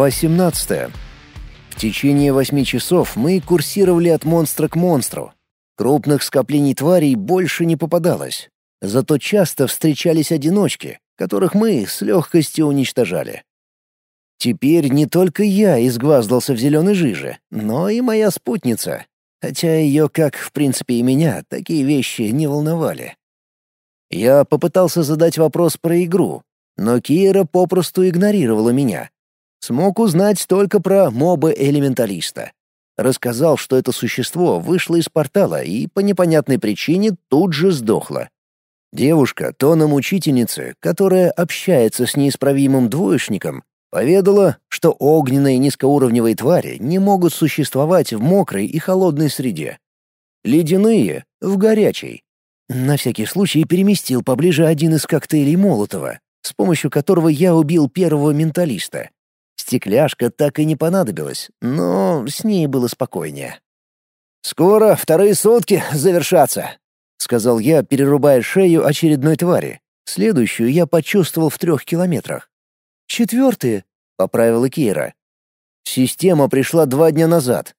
Глава 17. В течение восьми часов мы курсировали от монстра к монстру. Крупных скоплений тварей больше не попадалось. Зато часто встречались одиночки, которых мы с легкостью уничтожали. Теперь не только я изгваздался в зеленой жиже, но и моя спутница. Хотя ее, как, в принципе, и меня, такие вещи не волновали. Я попытался задать вопрос про игру, но Кира попросту игнорировала меня, Смог узнать только про моба-элементалиста. Рассказал, что это существо вышло из портала и по непонятной причине тут же сдохло. Девушка, тоном учительницы, которая общается с неисправимым двоечником, поведала, что огненные низкоуровневые твари не могут существовать в мокрой и холодной среде. Ледяные — в горячей. На всякий случай переместил поближе один из коктейлей Молотова, с помощью которого я убил первого менталиста. Стекляшка так и не понадобилась, но с ней было спокойнее. «Скоро вторые сутки завершатся», — сказал я, перерубая шею очередной твари. Следующую я почувствовал в трех километрах. «Четвертые», — поправила Кира. «Система пришла два дня назад».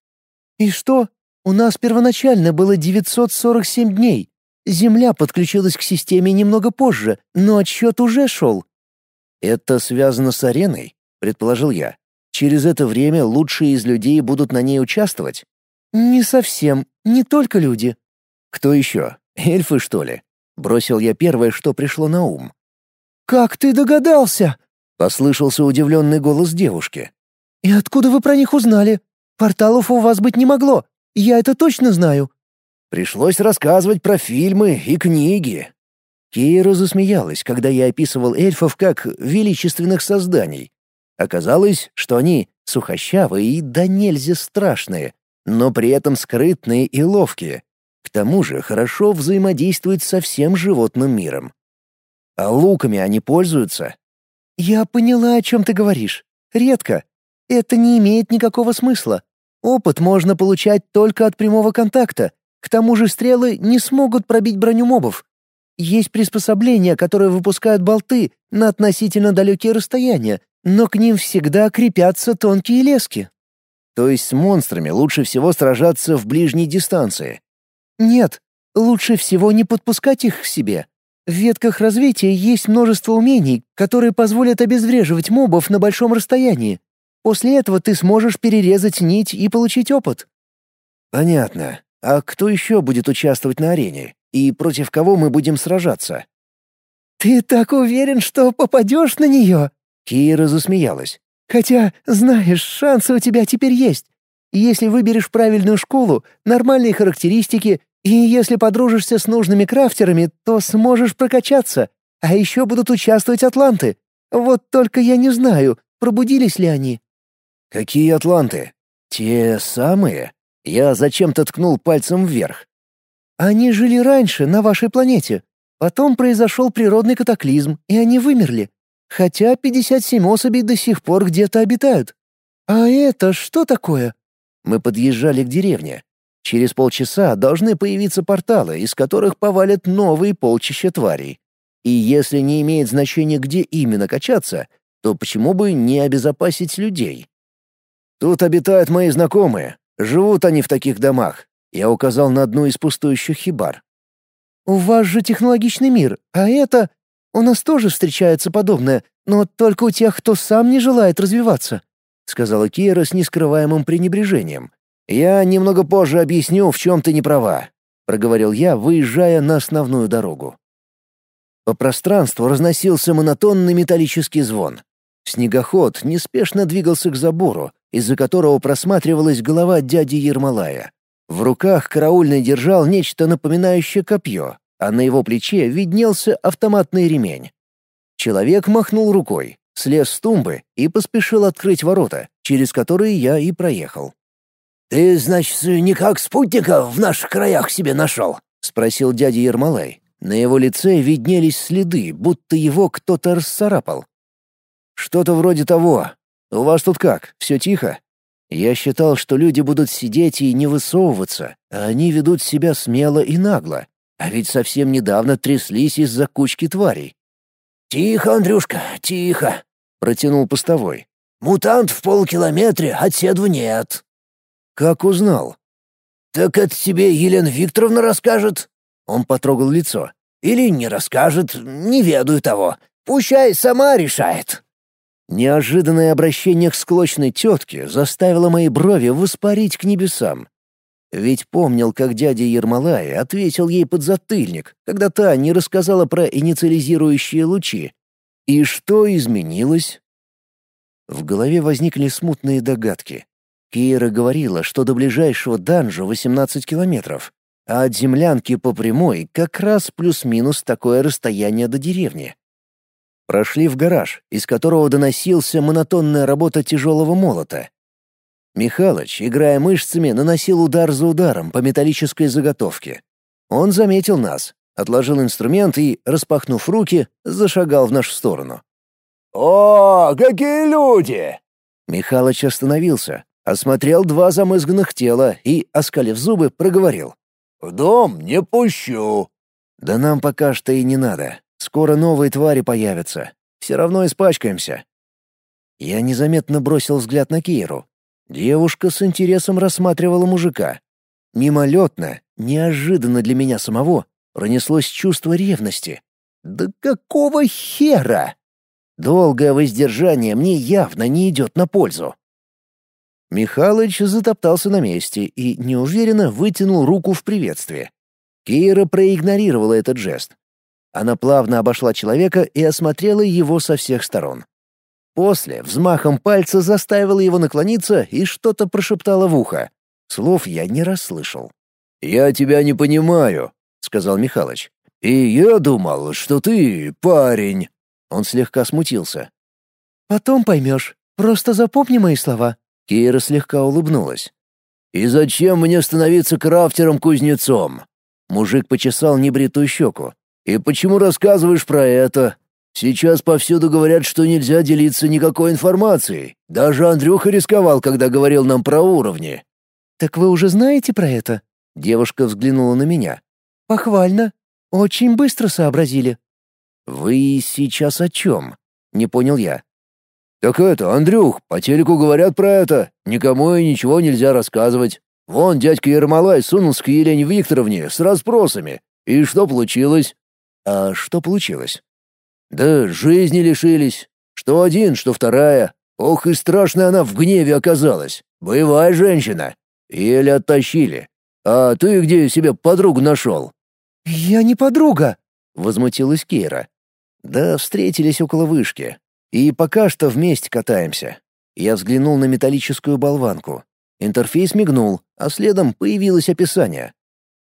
«И что? У нас первоначально было 947 дней. Земля подключилась к системе немного позже, но отсчет уже шел». «Это связано с ареной?» Предположил я. Через это время лучшие из людей будут на ней участвовать? Не совсем, не только люди. Кто еще? Эльфы, что ли? Бросил я первое, что пришло на ум. Как ты догадался? Послышался удивленный голос девушки. И откуда вы про них узнали? Порталов у вас быть не могло. Я это точно знаю. Пришлось рассказывать про фильмы и книги. Кира засмеялась, когда я описывал эльфов как величественных созданий, Оказалось, что они сухощавые и да нельзя страшные, но при этом скрытные и ловкие. К тому же хорошо взаимодействуют со всем животным миром. А луками они пользуются? Я поняла, о чем ты говоришь. Редко. Это не имеет никакого смысла. Опыт можно получать только от прямого контакта. К тому же стрелы не смогут пробить броню мобов. Есть приспособления, которые выпускают болты на относительно далекие расстояния, но к ним всегда крепятся тонкие лески. То есть с монстрами лучше всего сражаться в ближней дистанции? Нет, лучше всего не подпускать их к себе. В ветках развития есть множество умений, которые позволят обезвреживать мобов на большом расстоянии. После этого ты сможешь перерезать нить и получить опыт. Понятно. А кто еще будет участвовать на арене? И против кого мы будем сражаться? Ты так уверен, что попадешь на нее? Кира засмеялась. «Хотя, знаешь, шансы у тебя теперь есть. Если выберешь правильную школу, нормальные характеристики, и если подружишься с нужными крафтерами, то сможешь прокачаться. А еще будут участвовать атланты. Вот только я не знаю, пробудились ли они». «Какие атланты? Те самые?» Я зачем-то ткнул пальцем вверх. «Они жили раньше на вашей планете. Потом произошел природный катаклизм, и они вымерли хотя 57 особей до сих пор где-то обитают. А это что такое? Мы подъезжали к деревне. Через полчаса должны появиться порталы, из которых повалят новые полчища тварей. И если не имеет значения, где именно качаться, то почему бы не обезопасить людей? Тут обитают мои знакомые. Живут они в таких домах. Я указал на одну из пустующих хибар. «У вас же технологичный мир, а это...» У нас тоже встречается подобное, но только у тех, кто сам не желает развиваться», — сказала Кира с нескрываемым пренебрежением. «Я немного позже объясню, в чем ты не права», — проговорил я, выезжая на основную дорогу. По пространству разносился монотонный металлический звон. Снегоход неспешно двигался к забору, из-за которого просматривалась голова дяди Ермолая. В руках караульный держал нечто напоминающее копье, а на его плече виднелся автоматный ремень. Человек махнул рукой, слез с тумбы и поспешил открыть ворота, через которые я и проехал. «Ты, значит, никак спутника в наших краях себе нашел?» — спросил дядя Ермолай. На его лице виднелись следы, будто его кто-то расцарапал. «Что-то вроде того. У вас тут как, все тихо?» Я считал, что люди будут сидеть и не высовываться, а они ведут себя смело и нагло. А ведь совсем недавно тряслись из-за кучки тварей. «Тихо, Андрюшка, тихо!» — протянул постовой. Мутант в полкилометре, от седва нет». «Как узнал?» «Так это тебе Елена Викторовна расскажет?» Он потрогал лицо. «Или не расскажет, не ведаю того. Пущай сама решает». Неожиданное обращение к склочной тетке заставило мои брови воспарить к небесам. Ведь помнил, как дядя Ермолай ответил ей под затыльник, когда та не рассказала про инициализирующие лучи. И что изменилось? В голове возникли смутные догадки. Кира говорила, что до ближайшего данжа 18 километров, а от землянки по прямой как раз плюс-минус такое расстояние до деревни. Прошли в гараж, из которого доносился монотонная работа тяжелого молота. Михалыч, играя мышцами, наносил удар за ударом по металлической заготовке. Он заметил нас, отложил инструмент и, распахнув руки, зашагал в нашу сторону. «О, какие люди!» Михалыч остановился, осмотрел два замызганных тела и, оскалив зубы, проговорил. «В дом не пущу». «Да нам пока что и не надо. Скоро новые твари появятся. Все равно испачкаемся». Я незаметно бросил взгляд на Киру. Девушка с интересом рассматривала мужика. Мимолетно, неожиданно для меня самого, пронеслось чувство ревности. «Да какого хера?» Долгое воздержание мне явно не идет на пользу. Михалыч затоптался на месте и неуверенно вытянул руку в приветствие. Кира проигнорировала этот жест. Она плавно обошла человека и осмотрела его со всех сторон. После взмахом пальца заставила его наклониться и что-то прошептала в ухо. Слов я не расслышал. «Я тебя не понимаю», — сказал Михалыч. «И я думал, что ты парень». Он слегка смутился. «Потом поймешь. Просто запомни мои слова». Кира слегка улыбнулась. «И зачем мне становиться крафтером-кузнецом?» Мужик почесал небритую щеку. И почему рассказываешь про это? Сейчас повсюду говорят, что нельзя делиться никакой информацией. Даже Андрюха рисковал, когда говорил нам про уровни. Так вы уже знаете про это? Девушка взглянула на меня. Похвально. Очень быстро сообразили. Вы сейчас о чем? Не понял я. Так это, Андрюх, по телеку говорят про это. Никому и ничего нельзя рассказывать. Вон дядька Ермолай сунулся к Елене Викторовне с расспросами. И что получилось? А что получилось? Да жизни лишились. Что один, что вторая. Ох и страшная она в гневе оказалась. Боевая женщина. Еле оттащили. А ты где себе подругу нашел? Я не подруга, возмутилась Кира. Да, встретились около вышки. И пока что вместе катаемся. Я взглянул на металлическую болванку. Интерфейс мигнул, а следом появилось описание.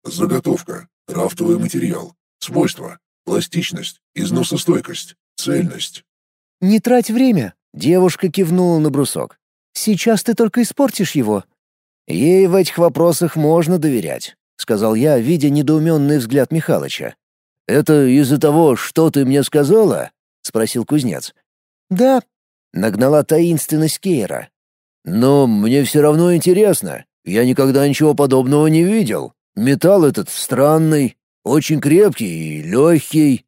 Заготовка. Крафтовый материал. Свойства. Пластичность, износостойкость, цельность. «Не трать время!» — девушка кивнула на брусок. «Сейчас ты только испортишь его». «Ей в этих вопросах можно доверять», — сказал я, видя недоуменный взгляд Михалыча. «Это из-за того, что ты мне сказала?» — спросил кузнец. «Да», — нагнала таинственность Кейра. «Но мне все равно интересно. Я никогда ничего подобного не видел. Металл этот странный, очень крепкий и легкий».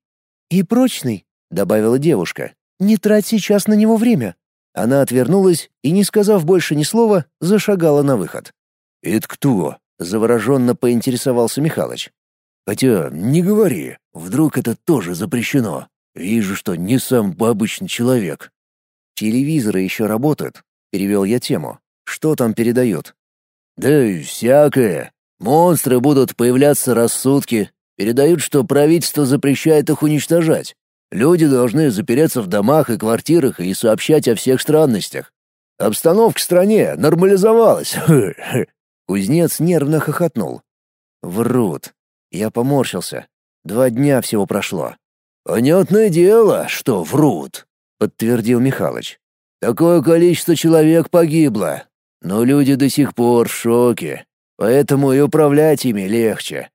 «И прочный», — добавила девушка. «Не трать сейчас на него время». Она отвернулась и, не сказав больше ни слова, зашагала на выход. «Это кто?» — завороженно поинтересовался Михалыч. «Хотя, не говори, вдруг это тоже запрещено. Вижу, что не сам обычный человек». «Телевизоры еще работают», — перевел я тему. «Что там передают?» «Да всякое. Монстры будут появляться раз сутки, Передают, что правительство запрещает их уничтожать. Люди должны запереться в домах и квартирах и сообщать о всех странностях. Обстановка в стране нормализовалась. Кузнец нервно хохотнул. Врут. Я поморщился. Два дня всего прошло. Понятное дело, что врут, подтвердил Михалыч. Такое количество человек погибло, но люди до сих пор в шоке, поэтому и управлять ими легче.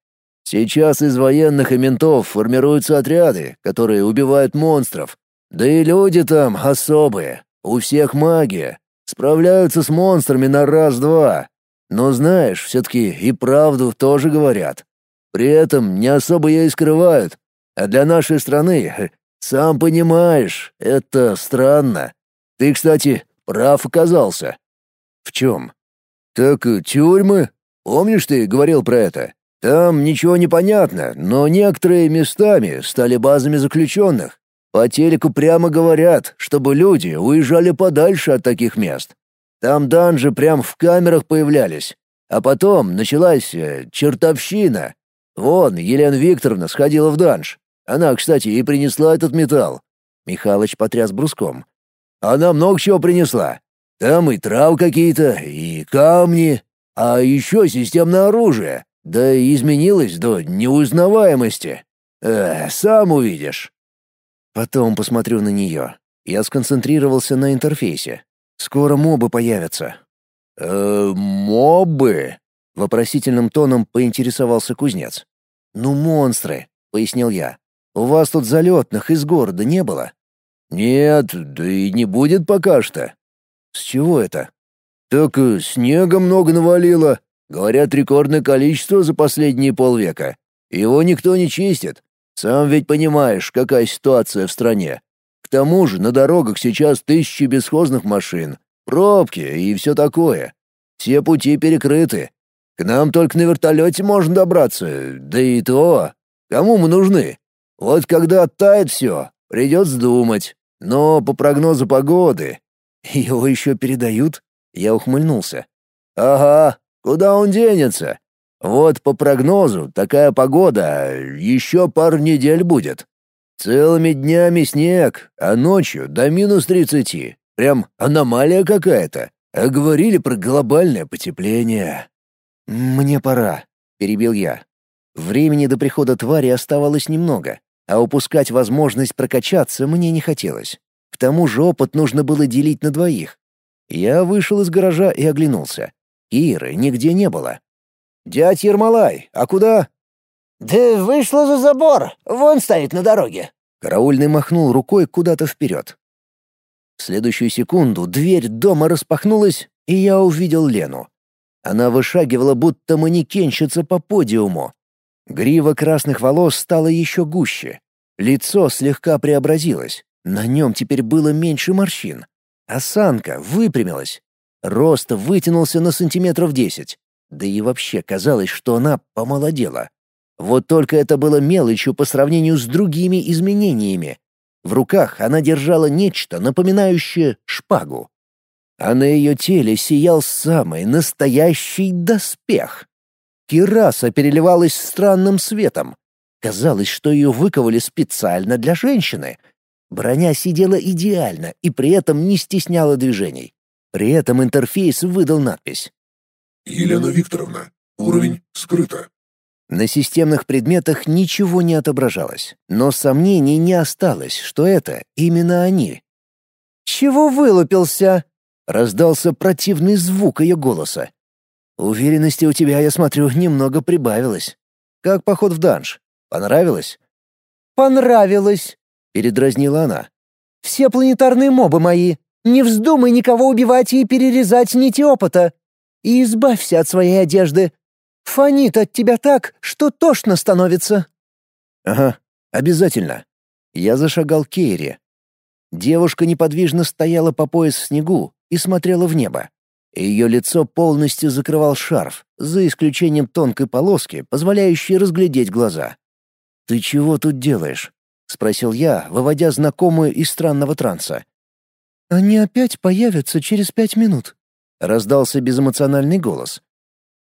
Сейчас из военных и ментов формируются отряды, которые убивают монстров. Да и люди там особые. У всех магия. Справляются с монстрами на раз-два. Но знаешь, все-таки и правду тоже говорят. При этом не особо ее и скрывают. А для нашей страны, сам понимаешь, это странно. Ты, кстати, прав оказался». «В чем?» «Так э, тюрьмы. Помнишь, ты говорил про это? Там ничего не понятно, но некоторые местами стали базами заключенных. По телеку прямо говорят, чтобы люди уезжали подальше от таких мест. Там данжи прям в камерах появлялись. А потом началась э, чертовщина. Вон, Елена Викторовна сходила в данж. Она, кстати, и принесла этот металл. Михалыч потряс бруском. Она много чего принесла. Там и трав какие-то, и камни, а еще системное оружие. Да и изменилось до неузнаваемости. Э, сам увидишь. Потом посмотрю на нее. Я сконцентрировался на интерфейсе. Скоро мобы появятся. Э, мобы? Вопросительным тоном поинтересовался кузнец. Ну, монстры, пояснил я. У вас тут залетных из города не было? Нет, да и не будет пока что. С чего это? Так э, снега много навалило. Говорят, рекордное количество за последние полвека. Его никто не чистит. Сам ведь понимаешь, какая ситуация в стране. К тому же на дорогах сейчас тысячи бесхозных машин, пробки и все такое. Все пути перекрыты. К нам только на вертолете можно добраться, да и то. Кому мы нужны? Вот когда оттает все, придется думать. Но по прогнозу погоды... Его еще передают? Я ухмыльнулся. Ага, куда он денется? Вот по прогнозу, такая погода еще пару недель будет. Целыми днями снег, а ночью до минус тридцати. Прям аномалия какая-то. А говорили про глобальное потепление. «Мне пора», — перебил я. Времени до прихода твари оставалось немного, а упускать возможность прокачаться мне не хотелось. К тому же опыт нужно было делить на двоих. Я вышел из гаража и оглянулся. Иры нигде не было. «Дядь Ермолай, а куда?» «Да вышла за забор, вон стоит на дороге». Караульный махнул рукой куда-то вперед. В следующую секунду дверь дома распахнулась, и я увидел Лену. Она вышагивала, будто манекенщица по подиуму. Грива красных волос стала еще гуще. Лицо слегка преобразилось. На нем теперь было меньше морщин. Осанка выпрямилась. Рост вытянулся на сантиметров десять. Да и вообще казалось, что она помолодела. Вот только это было мелочью по сравнению с другими изменениями. В руках она держала нечто, напоминающее шпагу. А на ее теле сиял самый настоящий доспех. Кираса переливалась странным светом. Казалось, что ее выковали специально для женщины. Броня сидела идеально и при этом не стесняла движений. При этом интерфейс выдал надпись Елена Викторовна. Уровень скрыто. На системных предметах ничего не отображалось, но сомнений не осталось, что это именно они. «Чего вылупился?» — раздался противный звук ее голоса. «Уверенности у тебя, я смотрю, немного прибавилось. Как поход в данж? Понравилось?» «Понравилось», — передразнила она. «Все планетарные мобы мои. Не вздумай никого убивать и перерезать нити опыта и избавься от своей одежды. Фонит от тебя так, что тошно становится». «Ага, обязательно». Я зашагал к Кейре. Девушка неподвижно стояла по пояс в снегу и смотрела в небо. Ее лицо полностью закрывал шарф, за исключением тонкой полоски, позволяющей разглядеть глаза. «Ты чего тут делаешь?» — спросил я, выводя знакомую из странного транса. «Они опять появятся через пять минут», — раздался безэмоциональный голос.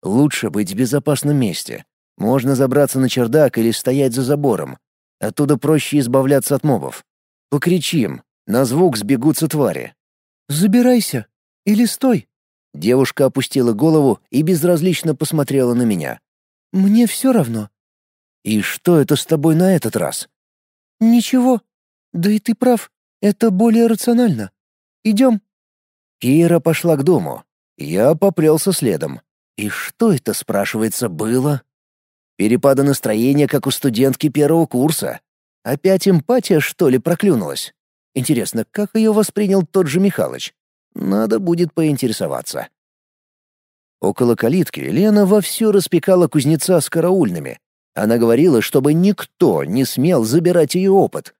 «Лучше быть в безопасном месте. Можно забраться на чердак или стоять за забором. Оттуда проще избавляться от мобов. Покричим, на звук сбегутся твари». «Забирайся. Или стой». Девушка опустила голову и безразлично посмотрела на меня. «Мне все равно». «И что это с тобой на этот раз?» «Ничего. Да и ты прав. Это более рационально. Идем». Кира пошла к дому. Я поплелся следом. И что это, спрашивается, было? Перепады настроения, как у студентки первого курса. Опять эмпатия, что ли, проклюнулась? Интересно, как ее воспринял тот же Михалыч? Надо будет поинтересоваться. Около калитки Лена вовсю распекала кузнеца с караульными. Она говорила, чтобы никто не смел забирать ее опыт.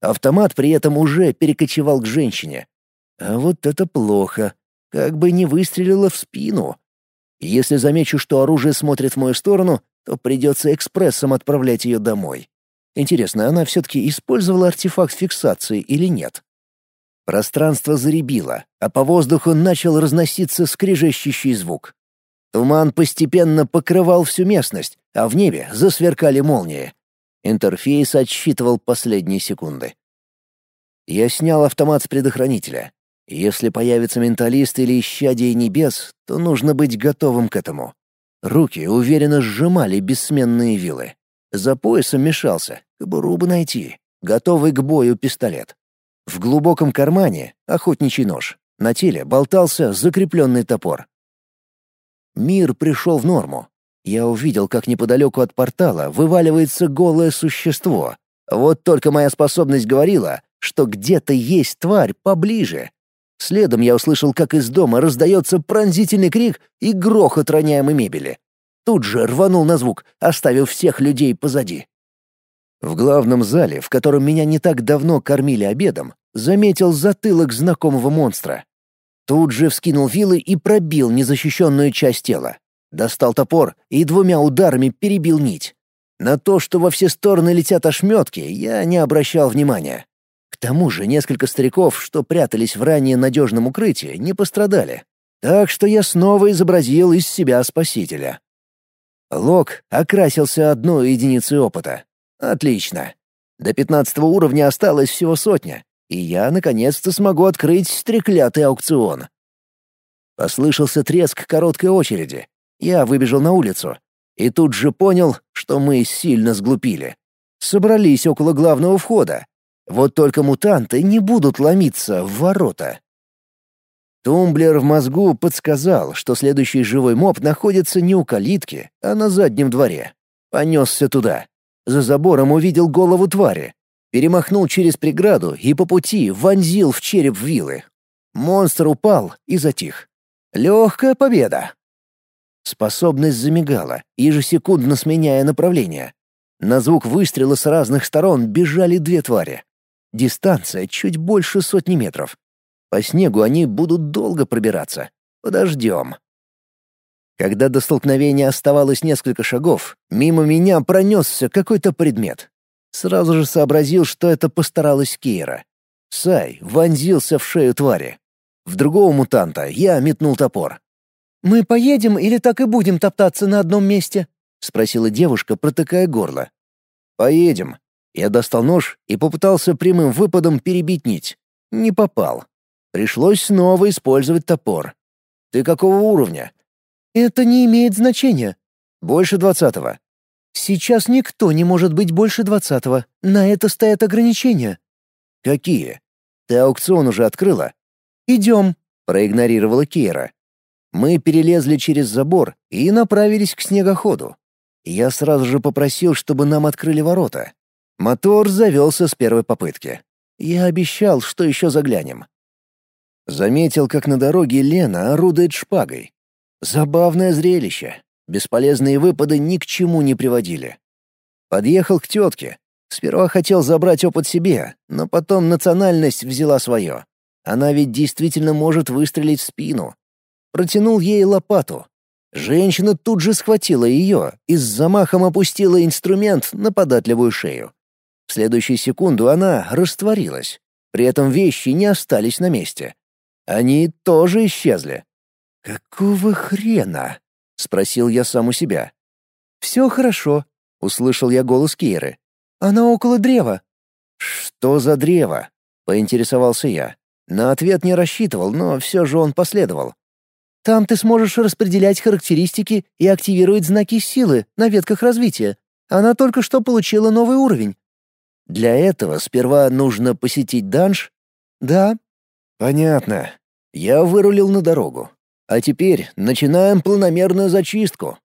Автомат при этом уже перекочевал к женщине. А вот это плохо. Как бы не выстрелило в спину. Если замечу, что оружие смотрит в мою сторону, то придется экспрессом отправлять ее домой. Интересно, она все-таки использовала артефакт фиксации или нет? Пространство заребило, а по воздуху начал разноситься скрежещущий звук. Туман постепенно покрывал всю местность, а в небе засверкали молнии. Интерфейс отсчитывал последние секунды. Я снял автомат с предохранителя. Если появится менталист или исчадие небес, то нужно быть готовым к этому. Руки уверенно сжимали бессменные вилы. За поясом мешался, кобуру бы найти. Готовый к бою пистолет. В глубоком кармане — охотничий нож. На теле болтался закрепленный топор. Мир пришел в норму. Я увидел, как неподалеку от портала вываливается голое существо. Вот только моя способность говорила, что где-то есть тварь поближе. Следом я услышал, как из дома раздается пронзительный крик и грохот роняемой мебели. Тут же рванул на звук, оставив всех людей позади. В главном зале, в котором меня не так давно кормили обедом, заметил затылок знакомого монстра. Тут же вскинул вилы и пробил незащищенную часть тела. Достал топор и двумя ударами перебил нить. На то, что во все стороны летят ошметки, я не обращал внимания. Тому же несколько стариков, что прятались в ранее надежном укрытии, не пострадали. Так что я снова изобразил из себя спасителя. Лок окрасился одной единицей опыта. Отлично. До пятнадцатого уровня осталось всего сотня, и я наконец-то смогу открыть треклятый аукцион. Послышался треск короткой очереди. Я выбежал на улицу и тут же понял, что мы сильно сглупили. Собрались около главного входа. Вот только мутанты не будут ломиться в ворота. Тумблер в мозгу подсказал, что следующий живой моб находится не у калитки, а на заднем дворе. Понесся туда. За забором увидел голову твари. Перемахнул через преграду и по пути вонзил в череп вилы. Монстр упал и затих. Легкая победа. Способность замигала, ежесекундно сменяя направление. На звук выстрела с разных сторон бежали две твари. Дистанция чуть больше сотни метров. По снегу они будут долго пробираться. Подождем. Когда до столкновения оставалось несколько шагов, мимо меня пронесся какой-то предмет. Сразу же сообразил, что это постаралась Кейра. Сай вонзился в шею твари. В другого мутанта я метнул топор. «Мы поедем или так и будем топтаться на одном месте?» — спросила девушка, протыкая горло. «Поедем». Я достал нож и попытался прямым выпадом перебить нить. Не попал. Пришлось снова использовать топор. «Ты какого уровня?» «Это не имеет значения». «Больше двадцатого». «Сейчас никто не может быть больше двадцатого. На это стоят ограничения». «Какие? Ты аукцион уже открыла?» «Идем», — проигнорировала Кира. Мы перелезли через забор и направились к снегоходу. Я сразу же попросил, чтобы нам открыли ворота. Мотор завелся с первой попытки. Я обещал, что еще заглянем. Заметил, как на дороге Лена орудует шпагой. Забавное зрелище. Бесполезные выпады ни к чему не приводили. Подъехал к тетке. Сперва хотел забрать опыт себе, но потом национальность взяла свое. Она ведь действительно может выстрелить в спину. Протянул ей лопату. Женщина тут же схватила ее и с замахом опустила инструмент на податливую шею. В следующую секунду она растворилась. При этом вещи не остались на месте. Они тоже исчезли. «Какого хрена?» — спросил я сам у себя. «Все хорошо», — услышал я голос Киры. «Она около древа». «Что за древо?» — поинтересовался я. На ответ не рассчитывал, но все же он последовал. «Там ты сможешь распределять характеристики и активировать знаки силы на ветках развития. Она только что получила новый уровень». «Для этого сперва нужно посетить данж?» «Да». «Понятно. Я вырулил на дорогу. А теперь начинаем планомерную зачистку.